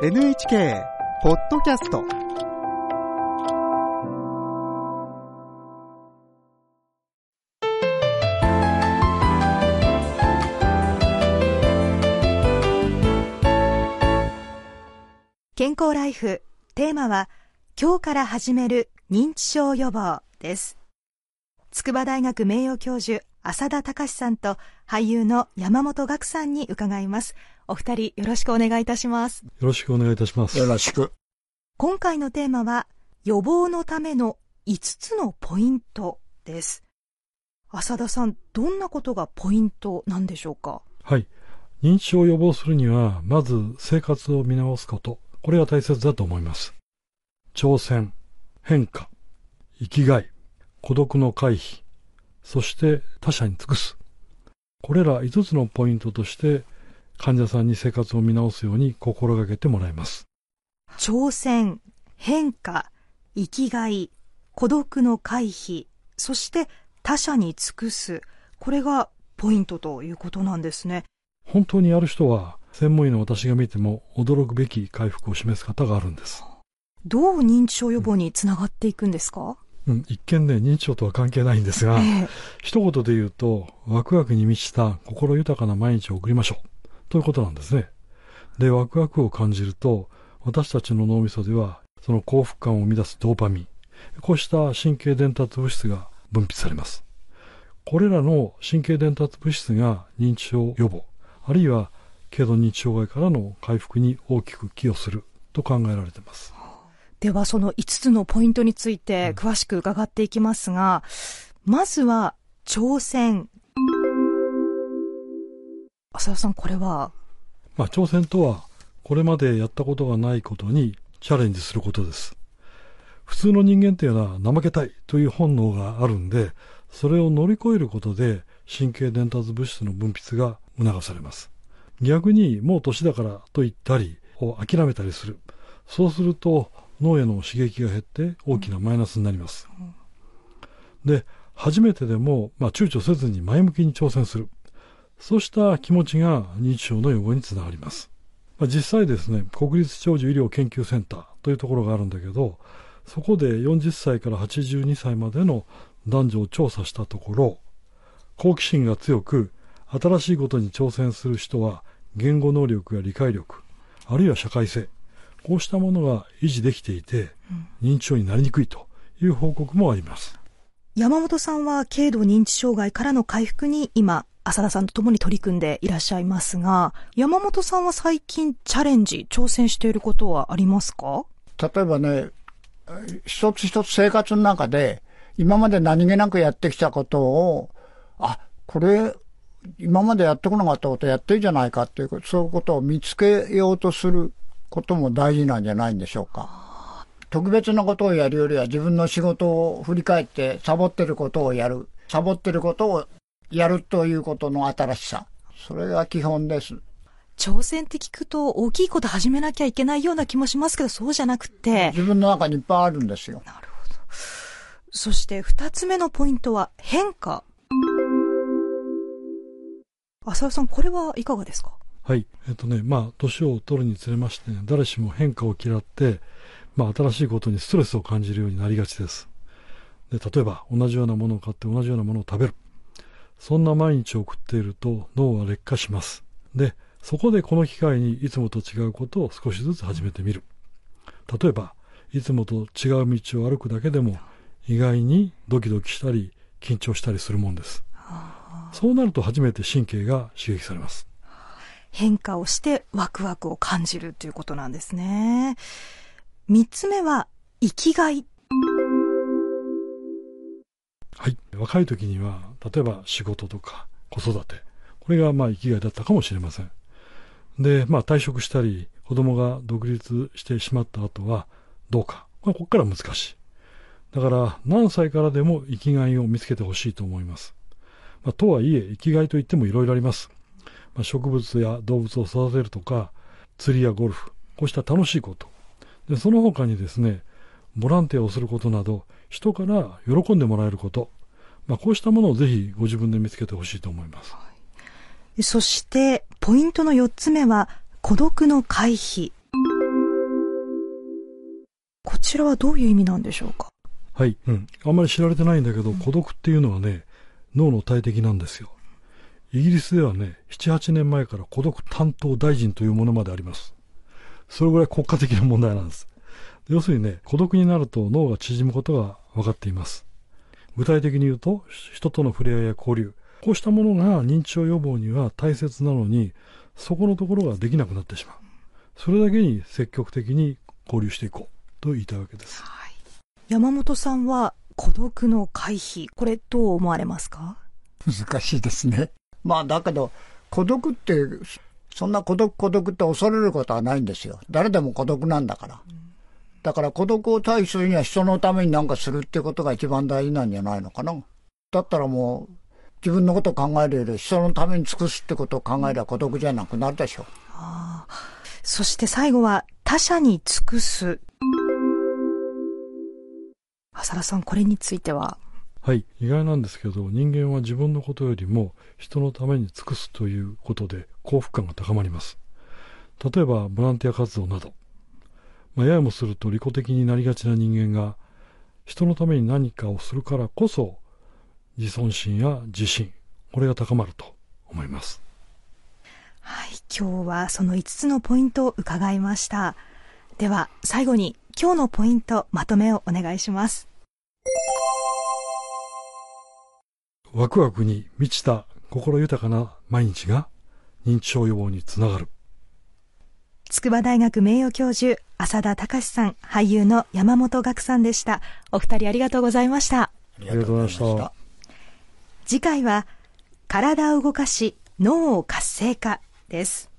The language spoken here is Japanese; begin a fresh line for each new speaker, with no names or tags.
NHK ポッドキャスト
健康ライフ。テーマは今日から始める認知症予防です。筑波大学名誉教授浅田隆さんと俳優の山本岳さんに伺います。お二人よろしくお願いいたします
よろしくお願いいたします。
よろしく。
今回のテーマは予防のための5つのポイントです浅田さんどんなことがポイントなんでしょうか？
はい。認知症を予防するには、まず生活を見直すこと。これが大切だと思います。挑戦、変化、生きがい、孤独の回避、そして他者に尽くす。これら5つのポイントとして、患者さんに生活を見直すように心がけてもらいます。
挑戦、変化、生きがい、孤独の回避、そして他者に尽くす。これがポイントということなんですね。
本当にやる人は、専門医の私が見ても驚くべき回復を示す方があるんです。
どう認知症予防につながっていくんですか、
うん、一見ね、認知症とは関係ないんですが、
ええ
一言で言うと、ワクワクに満ちた心豊かな毎日を送りましょう。ということなんですね。で、ワクワクを感じると、私たちの脳みそでは、その幸福感を生み出すドーパミン、こうした神経伝達物質が分泌されます。これらの神経伝達物質が認知症予防、あるいは軽度認知障害からの回復に大きく寄与すると考えられています。
ではその5つのポイントについて詳しく伺っていきますが、まずは挑戦。浅田さん、これは？
まあ、挑戦とは、これまでやったことがないことにチャレンジすることです。普通の人間っていうのは怠けたいという本能があるんで、それを乗り越えることで神経伝達物質の分泌が促されます。逆にもう年だからと言ったり、を諦めたりする。そうすると脳への刺激が減って大きなマイナスになります。で、初めてでも、まあ、躊躇せずに前向きに挑戦する。そうした気持ちが認知症の予防につながります。まあ、実際ですね、国立長寿医療研究センターというところがあるんだけど、そこで40歳から82歳までの男女を調査したところ、好奇心が強く、新しいことに挑戦する人は、言語能力や理解力、あるいは社会性、こうしたものが維持できていて、認知症になりにくいという報告もあります。
山本さんは軽度認知障害からの回復に今、浅田さんと共に取り組んでいらっしゃいますが、山本さんは最近チャレンジ、挑戦していることはありますか？
例えばね、一つ一つ生活の中で、今まで何気なくやってきたことを、あ、これ、今までやってこなかったことやってるじゃないかっていう、そういうことを見つけようとすることも大事なんじゃないんでしょうか。特別なことをやるよりは自分の仕事を振り返ってサボってることをやる。サボってることをやるということの新しさ。それが基本です。
挑戦って聞くと大きいこと始めなきゃいけないような気もしますけど、そうじゃなくて、
自分の中にいっぱいあるんですよ。
なるほど。そして二つ目のポイントは変化。浅田さん、これはいかがですか？
はい。えっとね、まあ、年を取るにつれましてね、誰しも変化を嫌って、まあ、新しいことにストレスを感じるようになりがちです。で、例えば、同じようなものを買って同じようなものを食べる。そんな毎日を送っていると脳は劣化します。で、そこでこの機会にいつもと違うことを少しずつ始めてみる。例えば、いつもと違う道を歩くだけでも意外にドキドキしたり緊張したりするもんです。そうなると初めて神経が刺激されます。
変化をしてワクワクを感じるということなんですね。三つ目は生きがい。
はい。若い時には、例えば仕事とか子育て、これがまあ生きがいだったかもしれません。で、まあ退職したり、子供が独立してしまった後はどうか。まあ、ここから難しい。だから何歳からでも生きがいを見つけてほしいと思います。まあ、とはいえ、生きがいといってもいろいろあります。まあ、植物や動物を育てるとか、釣りやゴルフ、こうした楽しいこと。で、その他にですね、ボランティアをすることなど、人から喜んでもらえること。まあ、こうしたものをぜひご自分で見つけてほしいと思います。
そして、ポイントの四つ目は孤独の回避。こちらはどういう意味なんでしょうか？
はい。うん。あんまり知られてないんだけど、孤独っていうのはね、脳の大敵なんですよ。イギリスではね、7、8年前から孤独担当大臣というものまであります。それぐらい国家的な問題なんです。要するにね、孤独になると脳が縮むことが分かっています。具体的に言うと、人との触れ合いや交流。こうしたものが認知症予防には大切なのに、そこのところができなくなってしまう。それだけに積極的に交流していこうと言いたいわけです。
はい。山本さんは孤独の回避、これどう思われますか？
難しいですね。まあだけど、孤独って、そんな孤独孤独って恐れることはないんですよ。誰でも孤独なんだから。だから孤独を対処するには人のために何かするってことが一番大事なんじゃないのかな。だったらもう、自分のことを考えるより人のために尽くすってことを考えれば孤独じゃなくなるでしょう。
そして最後は他者に尽くす。浅田さん、これについては？
はい。意外なんですけど、人間は自分のことよりも人のために尽くすということで幸福感が高まります。例えば、ボランティア活動など。まあ、ややもすると利己的になりがちな人間が、人のために何かをするからこそ、自尊心や自信、これが高まると思います。
はい。今日はその5つのポイントを伺いました。では、最後に今日のポイント、まとめをお願いします。
ワクワクに満ちた心豊かな毎日が認知症予防につながる。
筑波大学名誉教授、浅田隆さん、俳優の山本岳さんでした。お二人ありがとうございました。
ありがとうございました。
次回は、体を動かし、脳を活性化です。